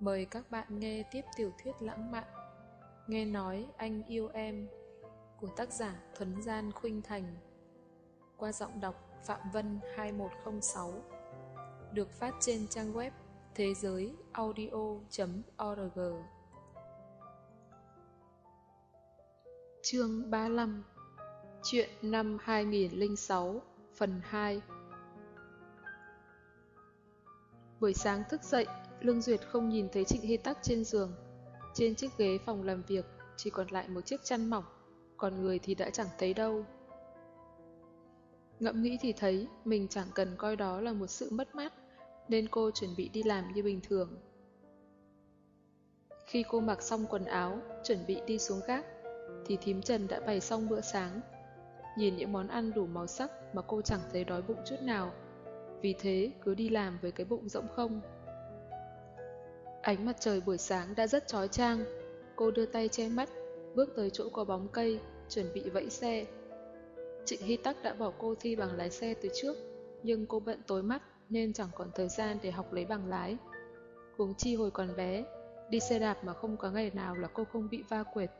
Mời các bạn nghe tiếp tiểu thuyết lãng mạn. Nghe nói anh yêu em của tác giả Thuấn Gian Khuynh Thành qua giọng đọc Phạm Vân 2106 được phát trên trang web thế giới audio.org Chương 35 Chuyện năm 2006 Phần 2 Buổi sáng thức dậy, Lương Duyệt không nhìn thấy Trịnh Hy Tắc trên giường. Trên chiếc ghế phòng làm việc chỉ còn lại một chiếc chăn mỏng, còn người thì đã chẳng thấy đâu. Ngẫm nghĩ thì thấy mình chẳng cần coi đó là một sự mất mát, nên cô chuẩn bị đi làm như bình thường. Khi cô mặc xong quần áo, chuẩn bị đi xuống gác, thì thím Trần đã bày xong bữa sáng. Nhìn những món ăn đủ màu sắc mà cô chẳng thấy đói bụng chút nào, vì thế cứ đi làm với cái bụng rỗng không. Ánh mặt trời buổi sáng đã rất chói chang, cô đưa tay che mắt, bước tới chỗ có bóng cây, chuẩn bị vẫy xe. Trịnh Hy Tắc đã bỏ cô thi bằng lái xe từ trước, nhưng cô bận tối mắt nên chẳng còn thời gian để học lấy bằng lái. Huống chi hồi còn bé, đi xe đạp mà không có ngày nào là cô không bị va quệt.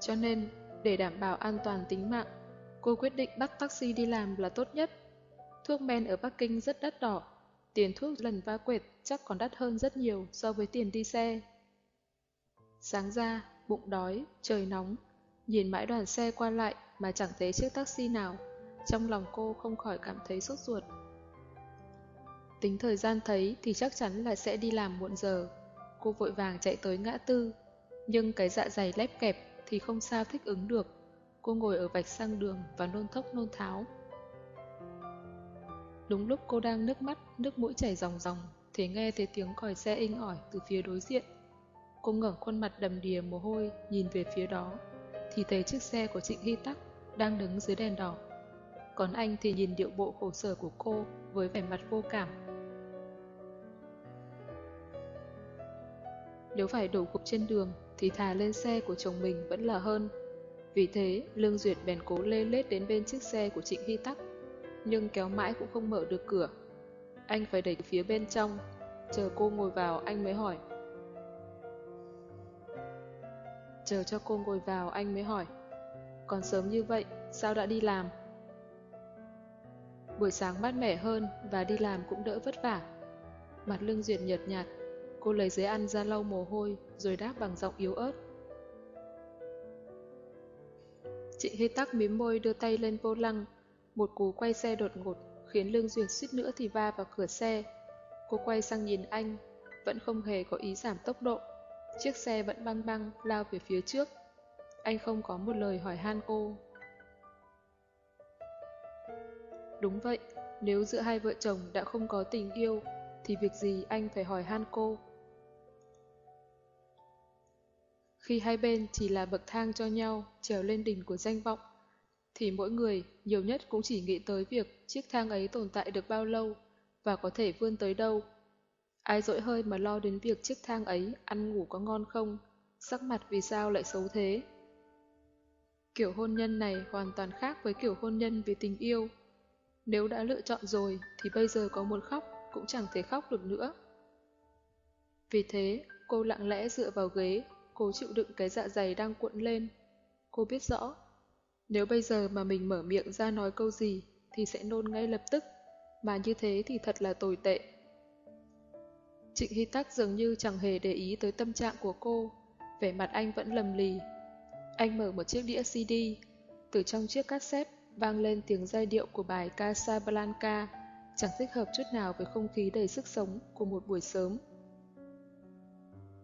Cho nên, để đảm bảo an toàn tính mạng, cô quyết định bắt taxi đi làm là tốt nhất. Thuốc men ở Bắc Kinh rất đắt đỏ, tiền thuốc lần va quệt chắc còn đắt hơn rất nhiều so với tiền đi xe. Sáng ra, bụng đói, trời nóng, nhìn mãi đoàn xe qua lại mà chẳng thấy chiếc taxi nào, trong lòng cô không khỏi cảm thấy sốt ruột. Tính thời gian thấy thì chắc chắn là sẽ đi làm muộn giờ. Cô vội vàng chạy tới ngã tư, nhưng cái dạ dày lép kẹp thì không sao thích ứng được. Cô ngồi ở vạch sang đường và nôn thốc nôn tháo. Đúng lúc cô đang nước mắt, nước mũi chảy ròng ròng, thì nghe thấy tiếng còi xe inh ỏi từ phía đối diện. Cô ngẩng khuôn mặt đầm đìa mồ hôi, nhìn về phía đó, thì thấy chiếc xe của Trịnh Hy Tắc đang đứng dưới đèn đỏ. Còn anh thì nhìn điệu bộ khổ sở của cô với vẻ mặt vô cảm. Nếu phải đổ gục trên đường thì thà lên xe của chồng mình vẫn là hơn. Vì thế, Lương Duyệt bèn cố lê lết đến bên chiếc xe của Trịnh Hy Tắc nhưng kéo mãi cũng không mở được cửa. Anh phải đẩy phía bên trong, chờ cô ngồi vào anh mới hỏi. Chờ cho cô ngồi vào anh mới hỏi. Còn sớm như vậy, sao đã đi làm? Buổi sáng mát mẻ hơn và đi làm cũng đỡ vất vả. Mặt lưng duyệt nhợt nhạt, cô lấy giấy ăn ra lau mồ hôi rồi đáp bằng giọng yếu ớt. Chị Hy Tắc mím môi đưa tay lên vô lăng, một cú quay xe đột ngột khiến Lương Duyệt suýt nữa thì va vào cửa xe. Cô quay sang nhìn anh, vẫn không hề có ý giảm tốc độ. Chiếc xe vẫn băng băng lao về phía trước. Anh không có một lời hỏi han cô. Đúng vậy, nếu giữa hai vợ chồng đã không có tình yêu, thì việc gì anh phải hỏi han cô? Khi hai bên chỉ là bậc thang cho nhau trèo lên đỉnh của danh vọng, thì mỗi người nhiều nhất cũng chỉ nghĩ tới việc chiếc thang ấy tồn tại được bao lâu và có thể vươn tới đâu. Ai dỗi hơi mà lo đến việc chiếc thang ấy ăn ngủ có ngon không, sắc mặt vì sao lại xấu thế. Kiểu hôn nhân này hoàn toàn khác với kiểu hôn nhân vì tình yêu. Nếu đã lựa chọn rồi thì bây giờ có muốn khóc cũng chẳng thể khóc được nữa. Vì thế, cô lặng lẽ dựa vào ghế, cố chịu đựng cái dạ dày đang cuộn lên. Cô biết rõ nếu bây giờ mà mình mở miệng ra nói câu gì thì sẽ nôn ngay lập tức, mà như thế thì thật là tồi tệ. Trịnh Hy Tắc dường như chẳng hề để ý tới tâm trạng của cô, vẻ mặt anh vẫn lầm lì. Anh mở một chiếc đĩa CD, từ trong chiếc cassette vang lên tiếng giai điệu của bài Casablanca, chẳng thích hợp chút nào với không khí đầy sức sống của một buổi sớm.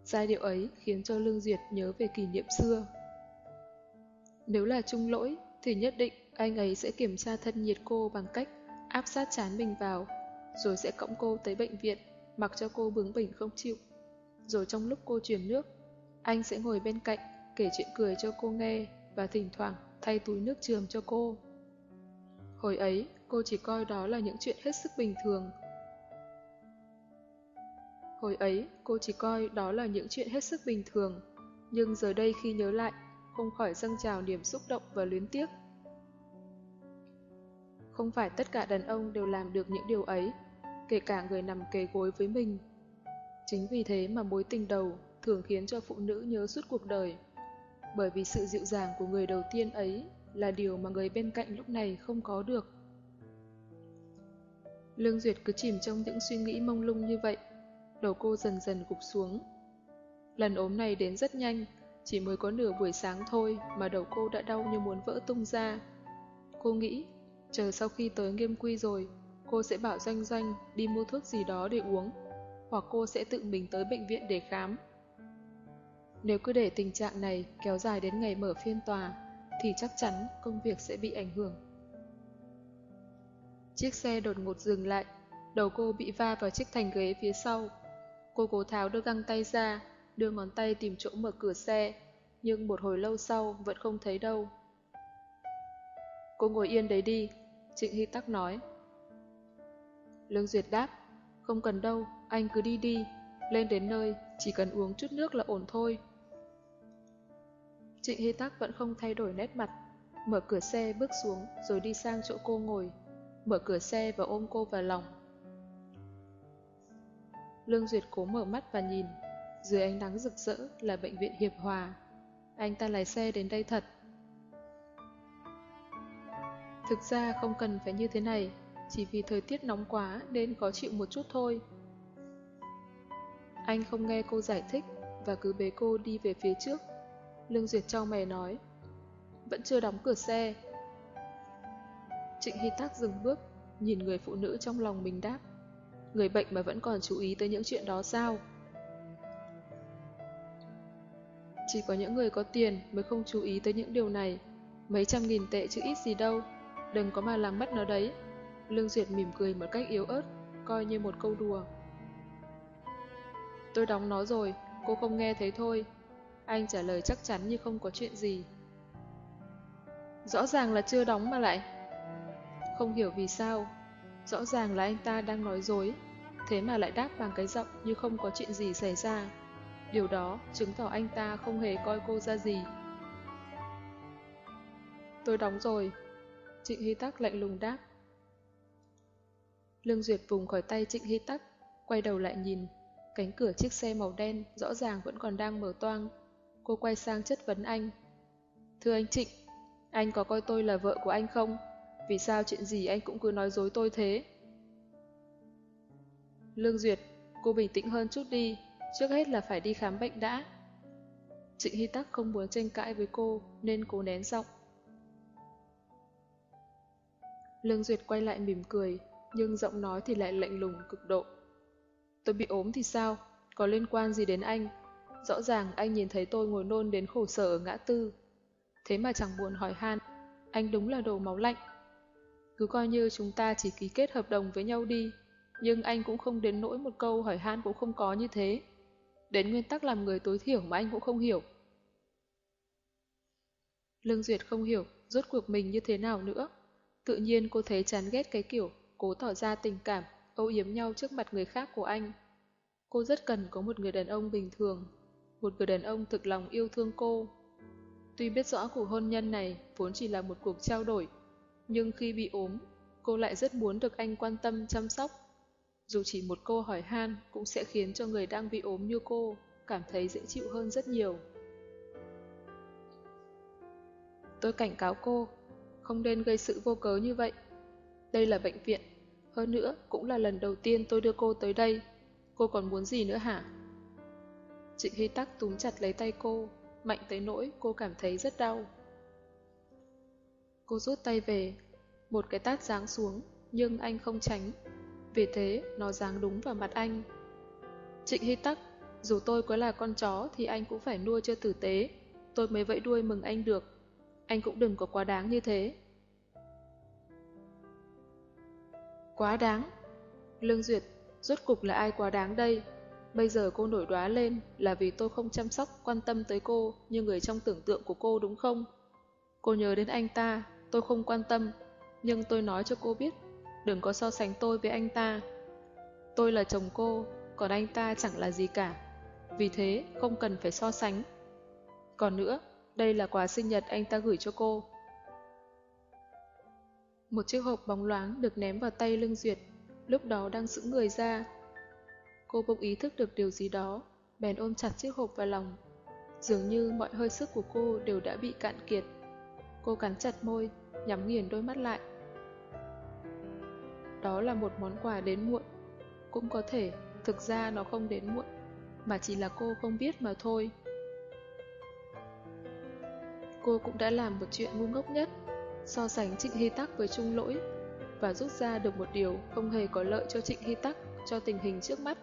Giai điệu ấy khiến cho Lương Duyệt nhớ về kỷ niệm xưa. Nếu là trung lỗi, thì nhất định anh ấy sẽ kiểm tra thân nhiệt cô bằng cách áp sát chán mình vào, rồi sẽ cõng cô tới bệnh viện, mặc cho cô bướng bỉnh không chịu. Rồi trong lúc cô chuyển nước, anh sẽ ngồi bên cạnh, kể chuyện cười cho cô nghe và thỉnh thoảng thay túi nước trường cho cô. Hồi ấy, cô chỉ coi đó là những chuyện hết sức bình thường. Hồi ấy, cô chỉ coi đó là những chuyện hết sức bình thường, nhưng giờ đây khi nhớ lại, không khỏi dâng trào niềm xúc động và luyến tiếc. Không phải tất cả đàn ông đều làm được những điều ấy, kể cả người nằm kề gối với mình. Chính vì thế mà mối tình đầu thường khiến cho phụ nữ nhớ suốt cuộc đời. Bởi vì sự dịu dàng của người đầu tiên ấy là điều mà người bên cạnh lúc này không có được. Lương Duyệt cứ chìm trong những suy nghĩ mông lung như vậy, đầu cô dần dần gục xuống. Lần ốm này đến rất nhanh, chỉ mới có nửa buổi sáng thôi mà đầu cô đã đau như muốn vỡ tung ra. Cô nghĩ, chờ sau khi tới nghiêm quy rồi, cô sẽ bảo Doanh Doanh đi mua thuốc gì đó để uống, hoặc cô sẽ tự mình tới bệnh viện để khám. Nếu cứ để tình trạng này kéo dài đến ngày mở phiên tòa, thì chắc chắn công việc sẽ bị ảnh hưởng. Chiếc xe đột ngột dừng lại, đầu cô bị va vào chiếc thành ghế phía sau. Cô cố tháo đôi găng tay ra, đưa ngón tay tìm chỗ mở cửa xe, nhưng một hồi lâu sau vẫn không thấy đâu. Cô ngồi yên đấy đi, Trịnh Hy Tắc nói. Lương Duyệt đáp, không cần đâu, anh cứ đi đi, lên đến nơi, chỉ cần uống chút nước là ổn thôi. Trịnh Hy Tắc vẫn không thay đổi nét mặt, mở cửa xe bước xuống rồi đi sang chỗ cô ngồi, mở cửa xe và ôm cô vào lòng. Lương Duyệt cố mở mắt và nhìn, dưới ánh nắng rực rỡ là bệnh viện Hiệp Hòa. Anh ta lái xe đến đây thật. Thực ra không cần phải như thế này, chỉ vì thời tiết nóng quá nên khó chịu một chút thôi. Anh không nghe cô giải thích và cứ bế cô đi về phía trước. Lương Duyệt trao mày nói, vẫn chưa đóng cửa xe. Trịnh Hy Tắc dừng bước, nhìn người phụ nữ trong lòng mình đáp. Người bệnh mà vẫn còn chú ý tới những chuyện đó sao? Chỉ có những người có tiền mới không chú ý tới những điều này. Mấy trăm nghìn tệ chứ ít gì đâu. Đừng có mà làm mất nó đấy. Lương Duyệt mỉm cười một cách yếu ớt, coi như một câu đùa. Tôi đóng nó rồi, cô không nghe thấy thôi. Anh trả lời chắc chắn như không có chuyện gì. Rõ ràng là chưa đóng mà lại. Không hiểu vì sao. Rõ ràng là anh ta đang nói dối, thế mà lại đáp bằng cái giọng như không có chuyện gì xảy ra. Điều đó chứng tỏ anh ta không hề coi cô ra gì. Tôi đóng rồi. Trịnh Hy Tắc lạnh lùng đáp. Lương Duyệt vùng khỏi tay Trịnh Hy Tắc, quay đầu lại nhìn. Cánh cửa chiếc xe màu đen rõ ràng vẫn còn đang mở toang. Cô quay sang chất vấn anh. Thưa anh Trịnh, anh có coi tôi là vợ của anh không? Vì sao chuyện gì anh cũng cứ nói dối tôi thế? Lương Duyệt, cô bình tĩnh hơn chút đi, trước hết là phải đi khám bệnh đã. Trịnh Hy Tắc không muốn tranh cãi với cô nên cố nén giọng. Lương Duyệt quay lại mỉm cười, nhưng giọng nói thì lại lạnh lùng cực độ. Tôi bị ốm thì sao? Có liên quan gì đến anh? Rõ ràng anh nhìn thấy tôi ngồi nôn đến khổ sở ở ngã tư. Thế mà chẳng buồn hỏi han, anh đúng là đồ máu lạnh. Cứ coi như chúng ta chỉ ký kết hợp đồng với nhau đi, nhưng anh cũng không đến nỗi một câu hỏi han cũng không có như thế. Đến nguyên tắc làm người tối thiểu mà anh cũng không hiểu. Lương Duyệt không hiểu rốt cuộc mình như thế nào nữa. Tự nhiên cô thấy chán ghét cái kiểu cố tỏ ra tình cảm, âu yếm nhau trước mặt người khác của anh. Cô rất cần có một người đàn ông bình thường, một người đàn ông thực lòng yêu thương cô. Tuy biết rõ cuộc hôn nhân này vốn chỉ là một cuộc trao đổi, nhưng khi bị ốm, cô lại rất muốn được anh quan tâm chăm sóc. Dù chỉ một câu hỏi han cũng sẽ khiến cho người đang bị ốm như cô cảm thấy dễ chịu hơn rất nhiều. Tôi cảnh cáo cô, không nên gây sự vô cớ như vậy. Đây là bệnh viện, hơn nữa cũng là lần đầu tiên tôi đưa cô tới đây. Cô còn muốn gì nữa hả? Trịnh Hy Tắc túm chặt lấy tay cô, mạnh tới nỗi cô cảm thấy rất đau. Cô rút tay về, một cái tát giáng xuống, nhưng anh không tránh. Vì thế, nó giáng đúng vào mặt anh. Trịnh Hy Tắc, dù tôi có là con chó thì anh cũng phải nuôi cho tử tế. Tôi mới vẫy đuôi mừng anh được. Anh cũng đừng có quá đáng như thế. Quá đáng. Lương Duyệt, rốt cục là ai quá đáng đây? Bây giờ cô nổi đoá lên là vì tôi không chăm sóc, quan tâm tới cô như người trong tưởng tượng của cô đúng không? Cô nhớ đến anh ta, tôi không quan tâm, nhưng tôi nói cho cô biết, đừng có so sánh tôi với anh ta. Tôi là chồng cô, còn anh ta chẳng là gì cả. Vì thế, không cần phải so sánh. Còn nữa, đây là quà sinh nhật anh ta gửi cho cô. Một chiếc hộp bóng loáng được ném vào tay Lương Duyệt, lúc đó đang sững người ra. Cô bỗng ý thức được điều gì đó, bèn ôm chặt chiếc hộp vào lòng. Dường như mọi hơi sức của cô đều đã bị cạn kiệt. Cô cắn chặt môi, nhắm nghiền đôi mắt lại. Đó là một món quà đến muộn. Cũng có thể, thực ra nó không đến muộn, mà chỉ là cô không biết mà thôi. Cô cũng đã làm một chuyện ngu ngốc nhất, so sánh Trịnh Hy Tắc với Trung Lỗi, và rút ra được một điều không hề có lợi cho Trịnh Hy Tắc cho tình hình trước mắt.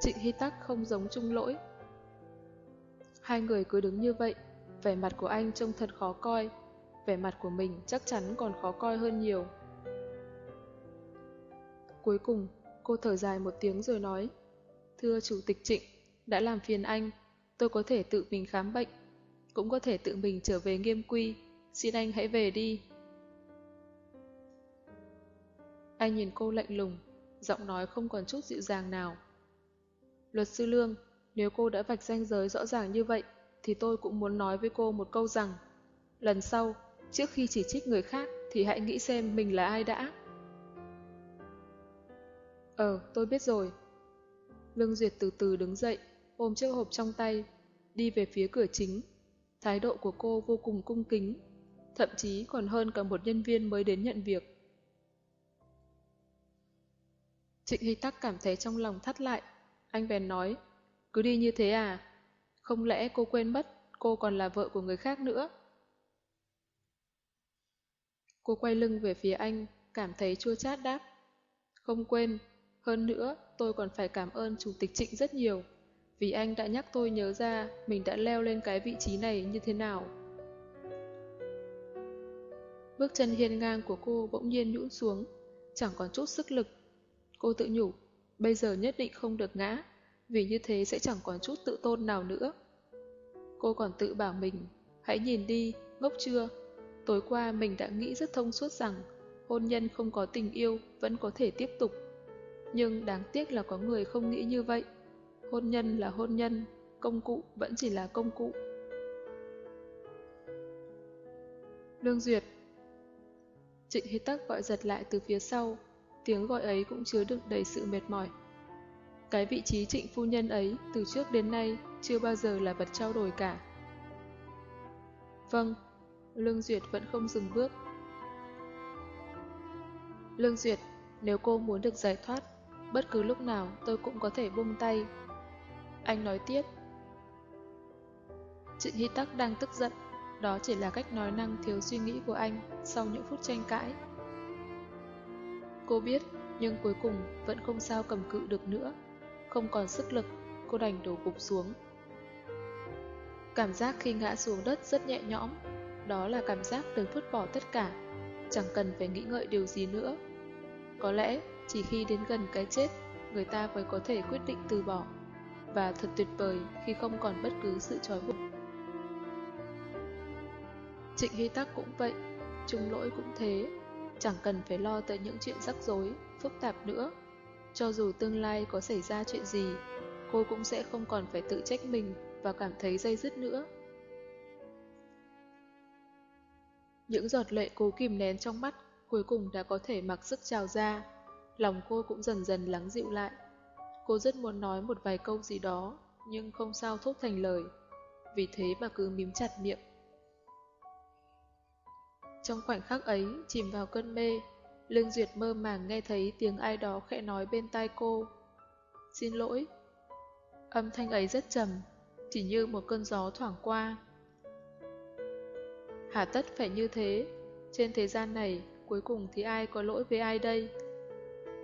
Trịnh Hy Tắc không giống Trung Lỗi. Hai người cứ đứng như vậy, vẻ mặt của anh trông thật khó coi, vẻ mặt của mình chắc chắn còn khó coi hơn nhiều. Cuối cùng, cô thở dài một tiếng rồi nói, Thưa Chủ tịch Trịnh, đã làm phiền anh, tôi có thể tự mình khám bệnh, cũng có thể tự mình trở về nghiêm quy, xin anh hãy về đi. Anh nhìn cô lạnh lùng, giọng nói không còn chút dịu dàng nào. Luật sư Lương, nếu cô đã vạch ranh giới rõ ràng như vậy, thì tôi cũng muốn nói với cô một câu rằng, lần sau, trước khi chỉ trích người khác thì hãy nghĩ xem mình là ai đã. Ờ, tôi biết rồi. Lương Duyệt từ từ đứng dậy, ôm chiếc hộp trong tay, đi về phía cửa chính. Thái độ của cô vô cùng cung kính, thậm chí còn hơn cả một nhân viên mới đến nhận việc. Trịnh Hy Tắc cảm thấy trong lòng thắt lại. Anh bèn nói, cứ đi như thế à? Không lẽ cô quên mất cô còn là vợ của người khác nữa? Cô quay lưng về phía anh, cảm thấy chua chát đáp. Không quên, hơn nữa tôi còn phải cảm ơn Chủ tịch Trịnh rất nhiều, vì anh đã nhắc tôi nhớ ra mình đã leo lên cái vị trí này như thế nào. Bước chân hiên ngang của cô bỗng nhiên nhũn xuống, chẳng còn chút sức lực. Cô tự nhủ, bây giờ nhất định không được ngã, vì như thế sẽ chẳng còn chút tự tôn nào nữa. Cô còn tự bảo mình, hãy nhìn đi, ngốc chưa? Tối qua mình đã nghĩ rất thông suốt rằng hôn nhân không có tình yêu vẫn có thể tiếp tục. Nhưng đáng tiếc là có người không nghĩ như vậy. Hôn nhân là hôn nhân, công cụ vẫn chỉ là công cụ. Lương Duyệt Trịnh Hy Tắc gọi giật lại từ phía sau, tiếng gọi ấy cũng chứa đựng đầy sự mệt mỏi. Cái vị trí trịnh phu nhân ấy từ trước đến nay chưa bao giờ là vật trao đổi cả. Vâng, Lương Duyệt vẫn không dừng bước. Lương Duyệt, nếu cô muốn được giải thoát, bất cứ lúc nào tôi cũng có thể buông tay. Anh nói tiếp. Trịnh Hy Tắc đang tức giận, đó chỉ là cách nói năng thiếu suy nghĩ của anh sau những phút tranh cãi. Cô biết, nhưng cuối cùng vẫn không sao cầm cự được nữa. Không còn sức lực, cô đành đổ gục xuống. Cảm giác khi ngã xuống đất rất nhẹ nhõm, đó là cảm giác được vứt bỏ tất cả, chẳng cần phải nghĩ ngợi điều gì nữa. Có lẽ chỉ khi đến gần cái chết, người ta mới có thể quyết định từ bỏ, và thật tuyệt vời khi không còn bất cứ sự trói buộc. Trịnh Hy Tắc cũng vậy, Trung Lỗi cũng thế, chẳng cần phải lo tới những chuyện rắc rối, phức tạp nữa. Cho dù tương lai có xảy ra chuyện gì, cô cũng sẽ không còn phải tự trách mình và cảm thấy dây dứt nữa. Những giọt lệ cố kìm nén trong mắt cuối cùng đã có thể mặc sức trào ra. Lòng cô cũng dần dần lắng dịu lại. Cô rất muốn nói một vài câu gì đó, nhưng không sao thốt thành lời. Vì thế mà cứ mím chặt miệng. Trong khoảnh khắc ấy, chìm vào cơn mê, Lương Duyệt mơ màng nghe thấy tiếng ai đó khẽ nói bên tai cô. Xin lỗi. Âm thanh ấy rất trầm, chỉ như một cơn gió thoảng qua. Hà tất phải như thế, trên thế gian này cuối cùng thì ai có lỗi với ai đây?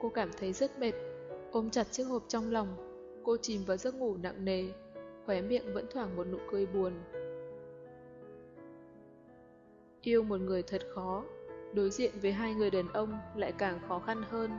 Cô cảm thấy rất mệt, ôm chặt chiếc hộp trong lòng, cô chìm vào giấc ngủ nặng nề, khóe miệng vẫn thoảng một nụ cười buồn. Yêu một người thật khó, đối diện với hai người đàn ông lại càng khó khăn hơn.